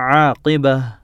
aqibah.